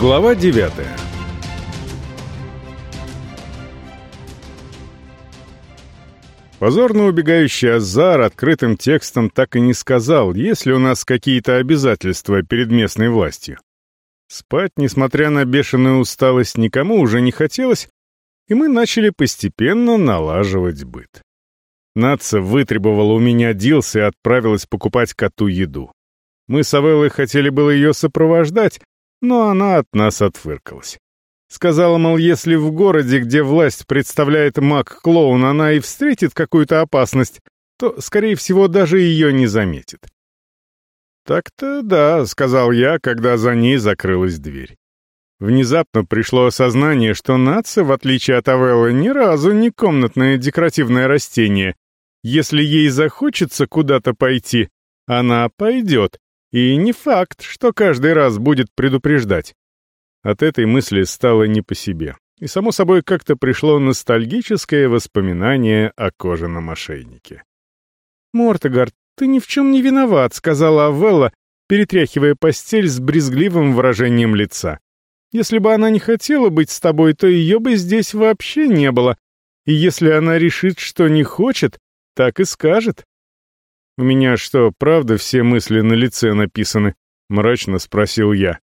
Глава 9 Позорно убегающий Азар открытым текстом так и не сказал, есть ли у нас какие-то обязательства перед местной властью. Спать, несмотря на бешеную усталость, никому уже не хотелось, и мы начали постепенно налаживать быт. Наца вытребовала у меня дилс и отправилась покупать коту еду. Мы с Авеллой хотели было ее сопровождать, но она от нас отфыркалась. Сказала, мол, если в городе, где власть представляет маг-клоун, она и встретит какую-то опасность, то, скорее всего, даже ее не заметит. «Так-то да», — сказал я, когда за ней закрылась дверь. Внезапно пришло осознание, что нация, в отличие от Авеллы, ни разу не комнатное декоративное растение. Если ей захочется куда-то пойти, она пойдет, и не факт, что каждый раз будет предупреждать. От этой мысли стало не по себе. И, само собой, как-то пришло ностальгическое воспоминание о кожаном ошейнике. «Мортегард, ты ни в чем не виноват», — сказала Авелла, перетряхивая постель с брезгливым выражением лица. «Если бы она не хотела быть с тобой, то ее бы здесь вообще не было. И если она решит, что не хочет, так и скажет. «У меня что, правда все мысли на лице написаны?» — мрачно спросил я.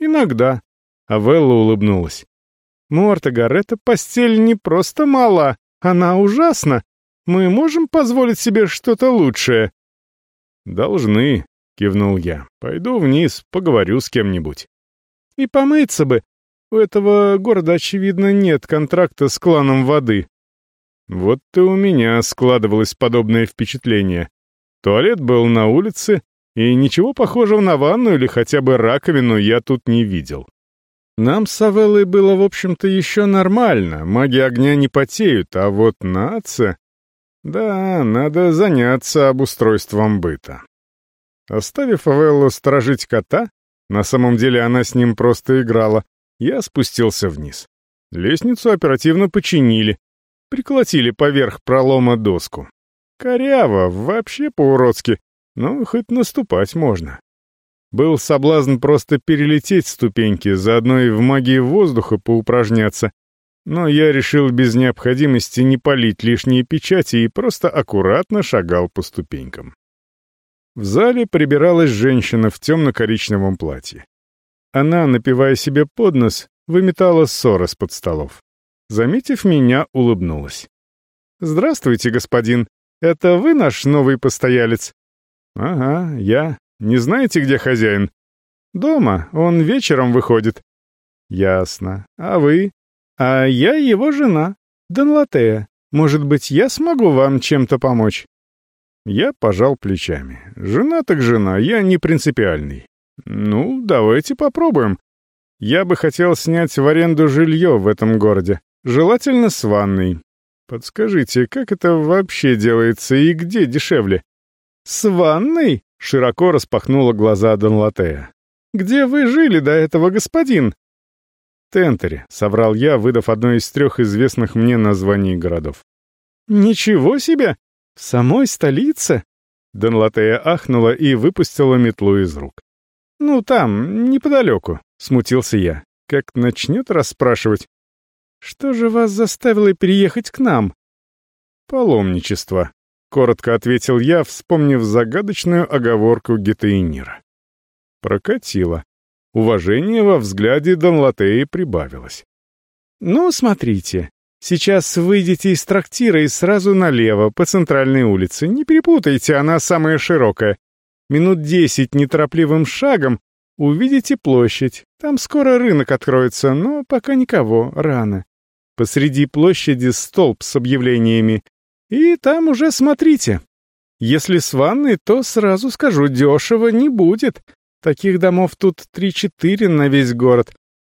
«Иногда», — Авелла улыбнулась. «Мортогар, эта постель не просто мала, она ужасна. Мы можем позволить себе что-то лучшее?» «Должны», — кивнул я. «Пойду вниз, поговорю с кем-нибудь». «И помыться бы. У этого города, очевидно, нет контракта с кланом воды». Вот и у меня складывалось подобное впечатление. Туалет был на улице, и ничего похожего на ванну или хотя бы раковину я тут не видел. Нам с Авеллой было, в общем-то, еще нормально, маги огня не потеют, а вот нация... Да, надо заняться обустройством быта. Оставив Авеллу сторожить кота, на самом деле она с ним просто играла, я спустился вниз. Лестницу оперативно починили, приколотили поверх пролома доску. Коряво, вообще по-уродски, но хоть наступать можно. Был соблазн просто перелететь ступеньки, заодно и в магии воздуха поупражняться, но я решил без необходимости не палить лишние печати и просто аккуратно шагал по ступенькам. В зале прибиралась женщина в темно-коричневом платье. Она, напивая себе под нос, выметала ссоры с под столов. Заметив меня, улыбнулась. «Здравствуйте, господин. «Это вы наш новый постоялец?» «Ага, я. Не знаете, где хозяин?» «Дома. Он вечером выходит». «Ясно. А вы?» «А я его жена, Донлатея. Может быть, я смогу вам чем-то помочь?» Я пожал плечами. «Жена так жена, я не принципиальный». «Ну, давайте попробуем. Я бы хотел снять в аренду жилье в этом городе, желательно с ванной. Подскажите, как это вообще делается и где дешевле? С ванной? Широко распахнула глаза Донлатея. Где вы жили до этого, господин? Тентере, соврал я, выдав одно из трех известных мне названий городов. Ничего себе! В самой столице? Донлатея ахнула и выпустила метлу из рук. «Ну, там, неподалеку», — смутился я. «Как начнет расспрашивать, что же вас заставило переехать к нам?» «Паломничество», — коротко ответил я, вспомнив загадочную оговорку Гетаинира. Прокатило. Уважение во взгляде Донлатеи прибавилось. «Ну, смотрите, сейчас выйдете из трактира и сразу налево, по центральной улице. Не перепутайте, она самая широкая. Минут десять неторопливым шагом увидите площадь. Там скоро рынок откроется, но пока никого, рано. Посреди площади столб с объявлениями. И там уже смотрите. Если с ванной, то сразу скажу, дешево не будет. Таких домов тут три-четыре на весь город.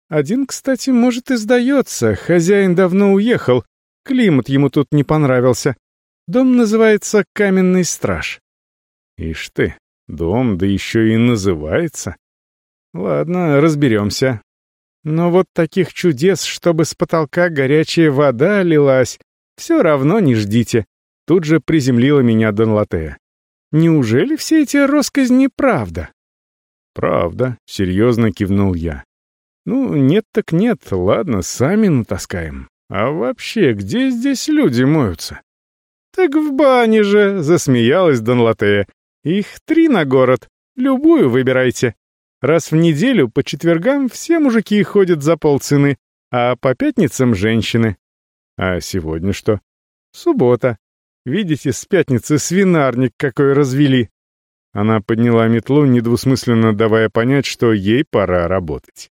Один, кстати, может и сдается. Хозяин давно уехал. Климат ему тут не понравился. Дом называется «Каменный страж». Ишь ты, дом, да еще и называется. Ладно, разберемся. Но вот таких чудес, чтобы с потолка горячая вода лилась, все равно не ждите. Тут же приземлила меня Донлатея. Неужели все эти росказни правда? Правда, серьезно кивнул я. Ну, нет так нет, ладно, сами натаскаем. А вообще, где здесь люди моются? Так в бане же, засмеялась Донлатея. Их три на город, любую выбирайте. Раз в неделю по четвергам все мужики ходят за полцены, а по пятницам женщины. А сегодня что? Суббота. Видите, с пятницы свинарник какой развели. Она подняла метлу, недвусмысленно давая понять, что ей пора работать.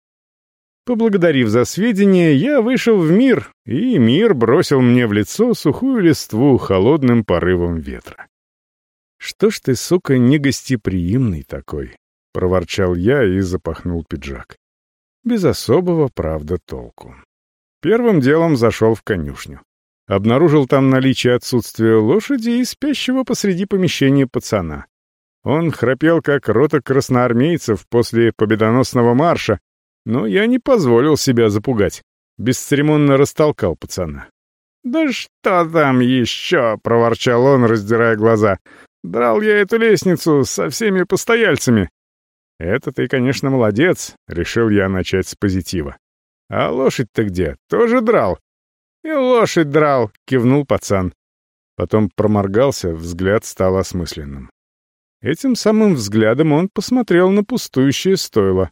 Поблагодарив за сведения, я вышел в мир, и мир бросил мне в лицо сухую листву холодным порывом ветра. «Что ж ты, сука, негостеприимный такой?» — проворчал я и запахнул пиджак. Без особого, правда, толку. Первым делом зашел в конюшню. Обнаружил там наличие отсутствия лошади и спящего посреди помещения пацана. Он храпел, как рота красноармейцев после победоносного марша, но я не позволил себя запугать. Бесцеремонно растолкал пацана. «Да что там еще?» — проворчал он, раздирая глаза. «Драл я эту лестницу со всеми постояльцами». «Это ты, конечно, молодец», — решил я начать с позитива. «А лошадь-то где? Тоже драл?» «И лошадь драл», — кивнул пацан. Потом проморгался, взгляд стал осмысленным. Этим самым взглядом он посмотрел на пустующее стойло.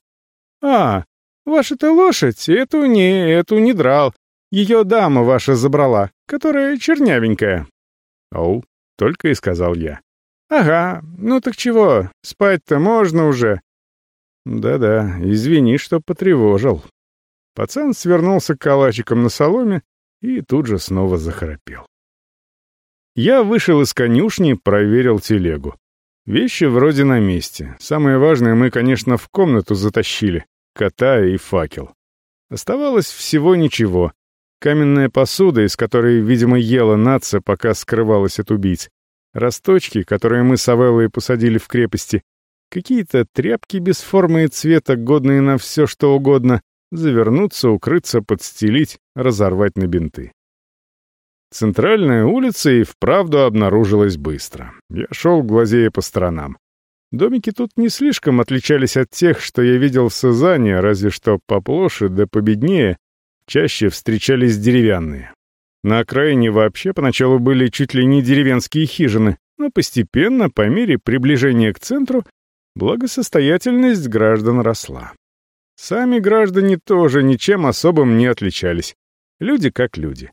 «А, Ваша-то лошадь эту не, эту не драл. Ее дама ваша забрала, которая чернявенькая». «Оу», — только и сказал я. «Ага, ну так чего, спать-то можно уже». «Да-да, извини, что потревожил». Пацан свернулся калачиком на соломе и тут же снова захрапел. Я вышел из конюшни, проверил телегу. Вещи вроде на месте. Самое важное мы, конечно, в комнату затащили кота и факел. Оставалось всего ничего. Каменная посуда, из которой, видимо, ела нация, пока скрывалась от убийц. Росточки, которые мы с Авеллой посадили в крепости. Какие-то тряпки без формы и цвета, годные на все, что угодно. Завернуться, укрыться, подстелить, разорвать на бинты. Центральная улица и вправду обнаружилась быстро. Я шел, глазея по сторонам. Домики тут не слишком отличались от тех, что я видел в Сазане, разве что поплоше да победнее, чаще встречались деревянные. На окраине вообще поначалу были чуть ли не деревенские хижины, но постепенно, по мере приближения к центру, благосостоятельность граждан росла. Сами граждане тоже ничем особым не отличались. Люди как люди.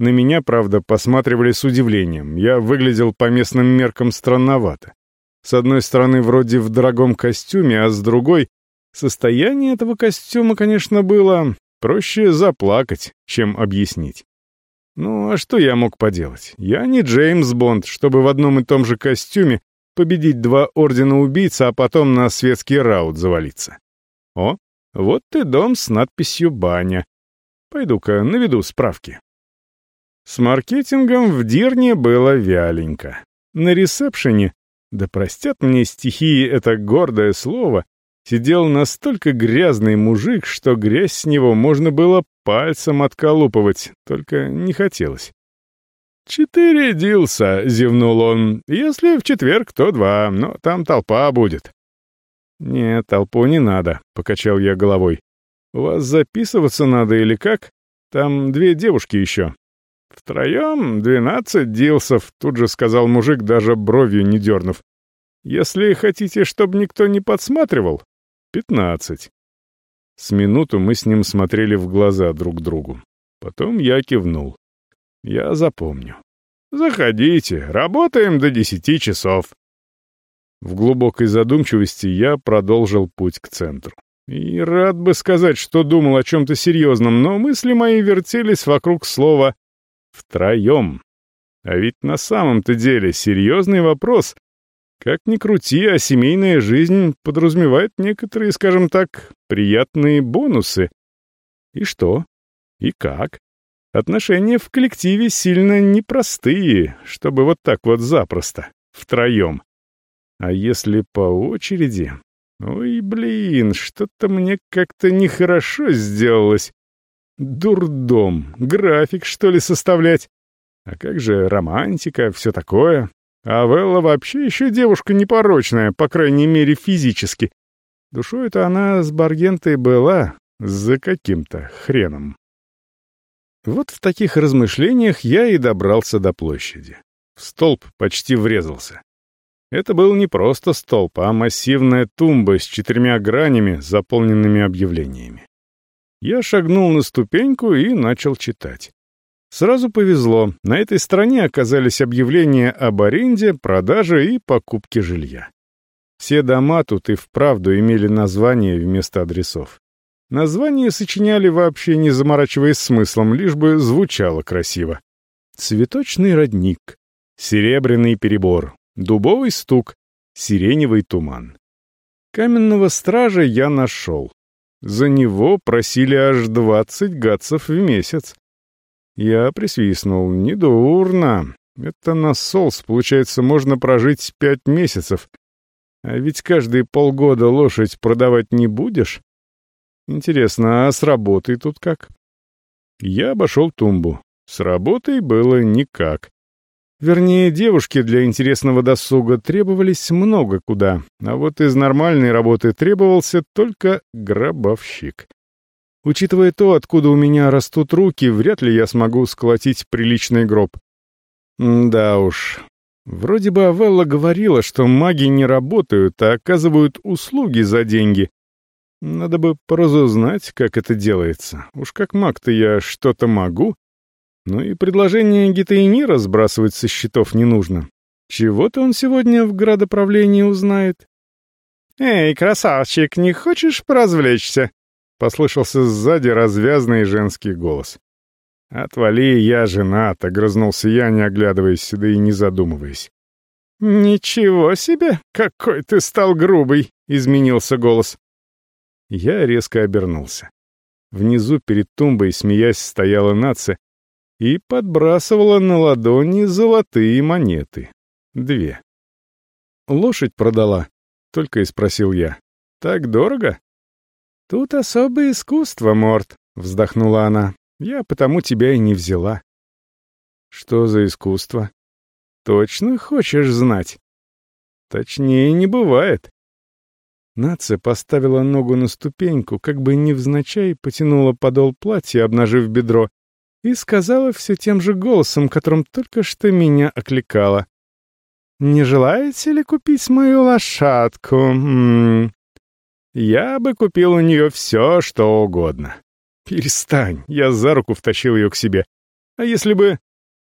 На меня, правда, посматривали с удивлением. Я выглядел по местным меркам странновато. С одной стороны, вроде в дорогом костюме, а с другой, состояние этого костюма, конечно, было проще заплакать, чем объяснить. Ну, а что я мог поделать? Я не Джеймс Бонд, чтобы в одном и том же костюме победить два ордена убийц, а потом на светский раут завалиться. О, вот ты дом с надписью «Баня». Пойду-ка наведу справки. С маркетингом в Дирне было вяленько. На ресепшене да простят мне стихии это гордое слово, сидел настолько грязный мужик, что грязь с него можно было пальцем отколупывать, только не хотелось. «Четыре дилса», — зевнул он. «Если в четверг, то два, но там толпа будет». «Нет, толпу не надо», — покачал я головой. «У вас записываться надо или как? Там две девушки еще. «Втроем двенадцать дилсов», — тут же сказал мужик, даже бровью не дернув. «Если хотите, чтобы никто не подсматривал, пятнадцать». С минуту мы с ним смотрели в глаза друг другу. Потом я кивнул. «Я запомню». «Заходите, работаем до десяти часов». В глубокой задумчивости я продолжил путь к центру. И рад бы сказать, что думал о чем-то серьезном, но мысли мои вертелись вокруг слова Втроем. А ведь на самом-то деле серьезный вопрос. Как ни крути, а семейная жизнь подразумевает некоторые, скажем так, приятные бонусы. И что? И как? Отношения в коллективе сильно непростые, чтобы вот так вот запросто, втроем. А если по очереди? Ой, блин, что-то мне как-то нехорошо сделалось. Дурдом. График, что ли, составлять? А как же романтика, все такое? А Велла вообще еще девушка непорочная, по крайней мере, физически. Душой-то она с Баргентой была, За каким-то хреном. Вот в таких размышлениях я и добрался до площади. В столб почти врезался. Это был не просто столб, а массивная тумба с четырьмя гранями, заполненными объявлениями. Я шагнул на ступеньку и начал читать. Сразу повезло, на этой стороне оказались объявления об аренде, продаже и покупке жилья. Все дома тут и вправду имели названия вместо адресов. Названия сочиняли вообще не заморачиваясь смыслом, лишь бы звучало красиво. Цветочный родник, серебряный перебор, дубовый стук, сиреневый туман. Каменного стража я нашел. За него просили аж двадцать гадцев в месяц. Я присвистнул. Недурно. Это на солс, получается, можно прожить пять месяцев. А ведь каждые полгода лошадь продавать не будешь. Интересно, а с работой тут как? Я обошел тумбу. С работой было никак. Вернее, девушки для интересного досуга требовались много куда, а вот из нормальной работы требовался только гробовщик. Учитывая то, откуда у меня растут руки, вряд ли я смогу сколотить приличный гроб. М да уж. Вроде бы Авелла говорила, что маги не работают, а оказывают услуги за деньги. Надо бы поразузнать, как это делается. Уж как маг-то я что-то могу, ну и предложение Гитаинира сбрасывать со счетов не нужно. Чего-то он сегодня в градоправлении узнает. «Эй, красавчик, не хочешь поразвлечься?» — послышался сзади развязный женский голос. «Отвали, я женат», — огрызнулся я, не оглядываясь, да и не задумываясь. «Ничего себе, какой ты стал грубый!» — изменился голос. Я резко обернулся. Внизу перед тумбой, смеясь, стояла нация, и подбрасывала на ладони золотые монеты. Две. «Лошадь продала?» — только и спросил я. «Так дорого?» «Тут особое искусство, Морт», — вздохнула она. «Я потому тебя и не взяла». «Что за искусство?» «Точно хочешь знать?» «Точнее не бывает». Нация поставила ногу на ступеньку, как бы невзначай потянула подол платья, обнажив бедро, и сказала все тем же голосом, которым только что меня окликала. «Не желаете ли купить мою лошадку? М -м -м. Я бы купил у нее все, что угодно». «Перестань!» — я за руку втащил ее к себе. «А если бы...»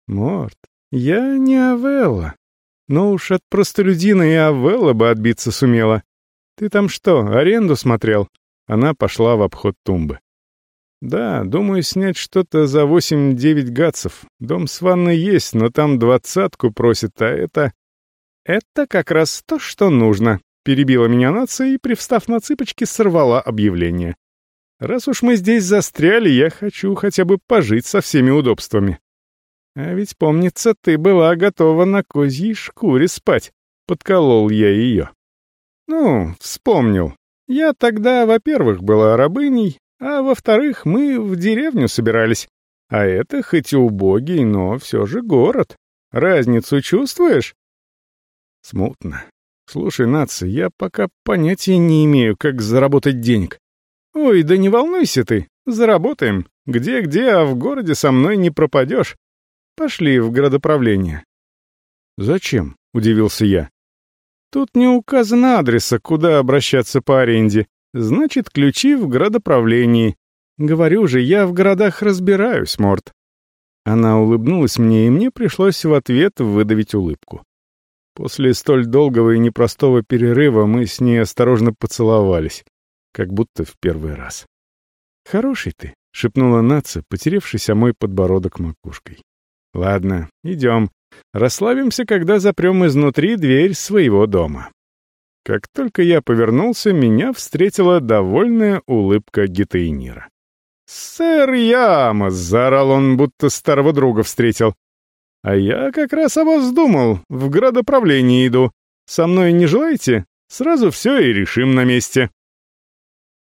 «Морт, я не Авелла. Но уж от простолюдина и Авелла бы отбиться сумела. Ты там что, аренду смотрел?» Она пошла в обход тумбы. «Да, думаю снять что-то за восемь-девять гадцев. Дом с ванной есть, но там двадцатку просит, а это...» «Это как раз то, что нужно», — перебила меня нация и, привстав на цыпочки, сорвала объявление. «Раз уж мы здесь застряли, я хочу хотя бы пожить со всеми удобствами». «А ведь, помнится, ты была готова на козьей шкуре спать», — подколол я ее. «Ну, вспомнил. Я тогда, во-первых, была рабыней, а во-вторых, мы в деревню собирались. А это хоть и убогий, но все же город. Разницу чувствуешь? Смутно. Слушай, нация, я пока понятия не имею, как заработать денег. Ой, да не волнуйся ты, заработаем. Где-где, а в городе со мной не пропадешь. Пошли в градоправление. Зачем? — удивился я. Тут не указано адреса, куда обращаться по аренде. Значит, ключи в градоправлении. Говорю же, я в городах разбираюсь, Морт. Она улыбнулась мне, и мне пришлось в ответ выдавить улыбку. После столь долгого и непростого перерыва мы с ней осторожно поцеловались, как будто в первый раз. «Хороший ты», — шепнула Наца, потеревшись о мой подбородок макушкой. «Ладно, идем. Расслабимся, когда запрем изнутри дверь своего дома». Как только я повернулся, меня встретила довольная улыбка Гитаинира. «Сэр Ямос!» — заорал он, будто старого друга встретил. «А я как раз о вас думал, в градоправление иду. Со мной не желаете? Сразу все и решим на месте».